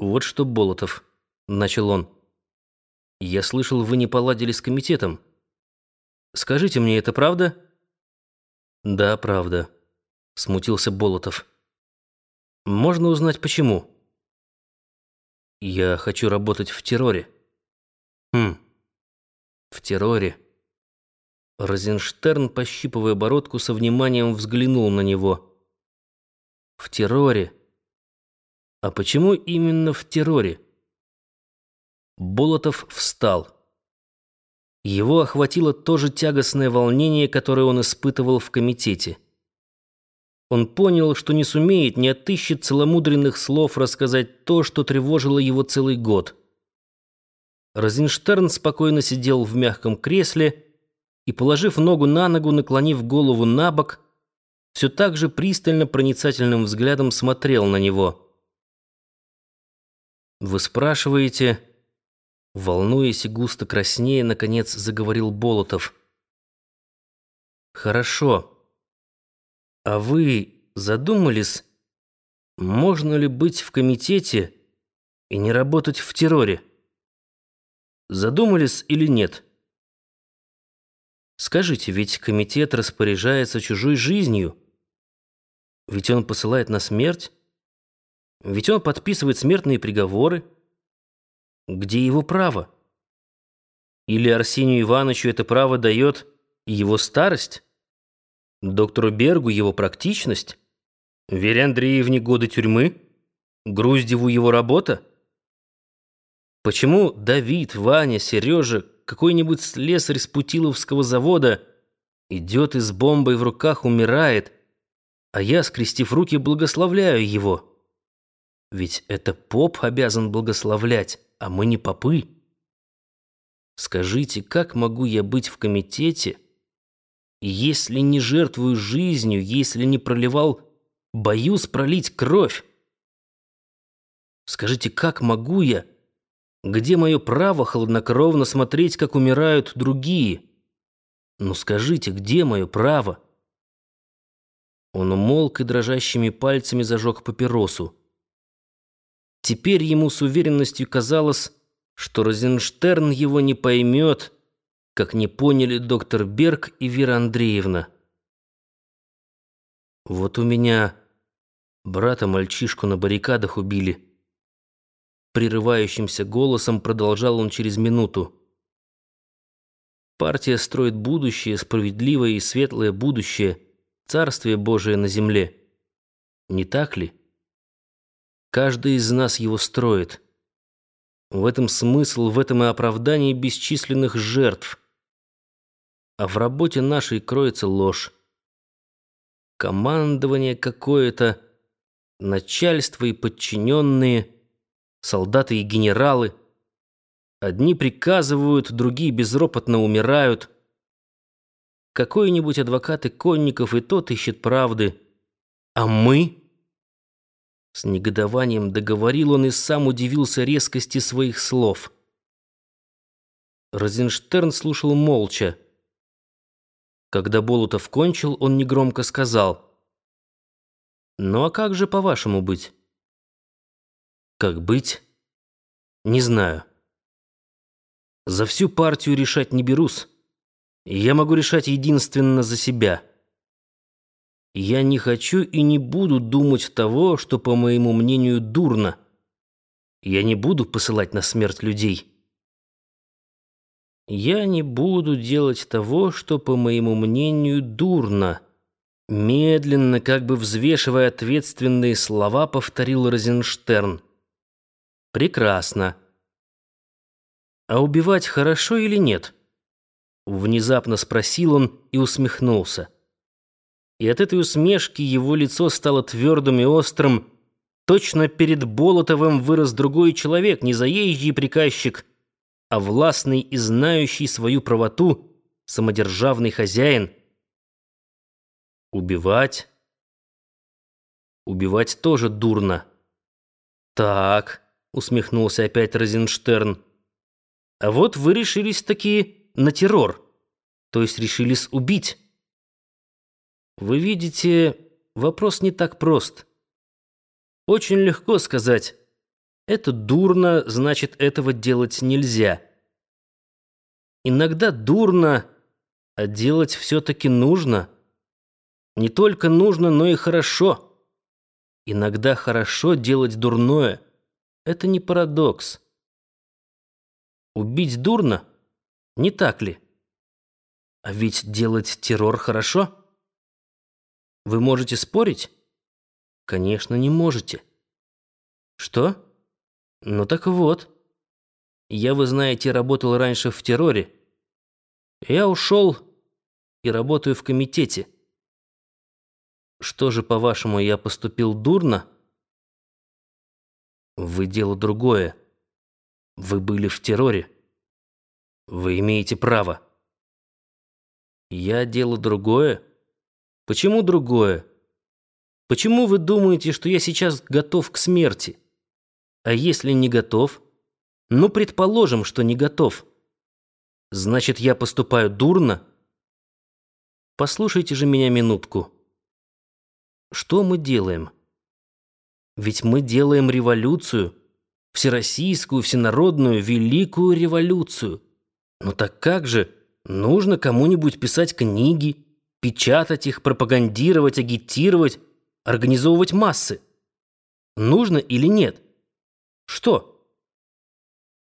«Вот что, Болотов», — начал он. «Я слышал, вы не поладили с комитетом. Скажите мне, это правда?» «Да, правда», — смутился Болотов. «Можно узнать, почему?» «Я хочу работать в терроре». «Хм, в терроре». Розенштерн, пощипывая бородку, со вниманием взглянул на него. «В терроре». А почему именно в терроре? Болотов встал. Его охватило то же тягостное волнение, которое он испытывал в комитете. Он понял, что не сумеет, не отыщет целомудренных слов рассказать то, что тревожило его целый год. Розенштерн спокойно сидел в мягком кресле и, положив ногу на ногу, наклонив голову на бок, все так же пристально проницательным взглядом смотрел на него. Вы спрашиваете, волнуясь и густо краснея, наконец заговорил Болотов. Хорошо. А вы задумались, можно ли быть в комитете и не работать в терроре? Задумались или нет? Скажите, ведь комитет распоряжается чужой жизнью. Ведь он посылает на смерть. Ведь он подписывает смертные приговоры. Где его право? Или Арсению Ивановичу это право дает его старость? Доктору Бергу его практичность? Вере Андреевне годы тюрьмы? Груздеву его работа? Почему Давид, Ваня, Сережа, какой-нибудь слесарь с Путиловского завода идет и с бомбой в руках умирает, а я, скрестив руки, благословляю его?» Ведь это поп обязан благословлять, а мы не попы. Скажите, как могу я быть в комитете, если не жертвую жизнью, если не проливал, боюсь пролить кровь? Скажите, как могу я, где мое право холоднокровно смотреть, как умирают другие? Ну скажите, где мое право? Он умолк и дрожащими пальцами зажег папиросу. Теперь ему с уверенностью казалось, что Розенштерн его не поймет, как не поняли доктор Берг и Вера Андреевна. «Вот у меня брата-мальчишку на баррикадах убили». Прерывающимся голосом продолжал он через минуту. Партия строит будущее, справедливое и светлое будущее, царствие Божие на земле. Не так ли? Каждый из нас его строит. В этом смысл, в этом и оправдание бесчисленных жертв. А в работе нашей кроется ложь. Командование какое-то, начальство и подчиненные, солдаты и генералы. Одни приказывают, другие безропотно умирают. Какой-нибудь адвокат конников и тот ищет правды. А мы... С негодованием договорил он и сам удивился резкости своих слов. Розенштерн слушал молча. Когда Болотов кончил, он негромко сказал. «Ну а как же, по-вашему, быть?» «Как быть?» «Не знаю. За всю партию решать не берусь. Я могу решать единственно за себя». Я не хочу и не буду думать того, что, по моему мнению, дурно. Я не буду посылать на смерть людей. Я не буду делать того, что, по моему мнению, дурно. Медленно, как бы взвешивая ответственные слова, повторил Розенштерн. Прекрасно. А убивать хорошо или нет? Внезапно спросил он и усмехнулся и от этой усмешки его лицо стало твердым и острым. Точно перед Болотовым вырос другой человек, не заезжий приказчик, а властный и знающий свою правоту самодержавный хозяин. Убивать? Убивать тоже дурно. Так, усмехнулся опять Розенштерн. А вот вы решились таки на террор, то есть решились убить. Вы видите, вопрос не так прост. Очень легко сказать Это дурно, значит, этого делать нельзя. Иногда дурно, а делать все-таки нужно. Не только нужно, но и хорошо. Иногда хорошо делать дурное. Это не парадокс. Убить дурно? Не так ли? А ведь делать террор хорошо? Вы можете спорить? Конечно, не можете. Что? Ну так вот. Я, вы знаете, работал раньше в терроре. Я ушел и работаю в комитете. Что же, по-вашему, я поступил дурно? Вы дело другое. Вы были в терроре. Вы имеете право. Я дело другое? Почему другое? Почему вы думаете, что я сейчас готов к смерти? А если не готов? Ну, предположим, что не готов. Значит, я поступаю дурно? Послушайте же меня минутку. Что мы делаем? Ведь мы делаем революцию, всероссийскую, всенародную, великую революцию. Ну так как же, нужно кому-нибудь писать книги, печатать их, пропагандировать, агитировать, организовывать массы. Нужно или нет? Что?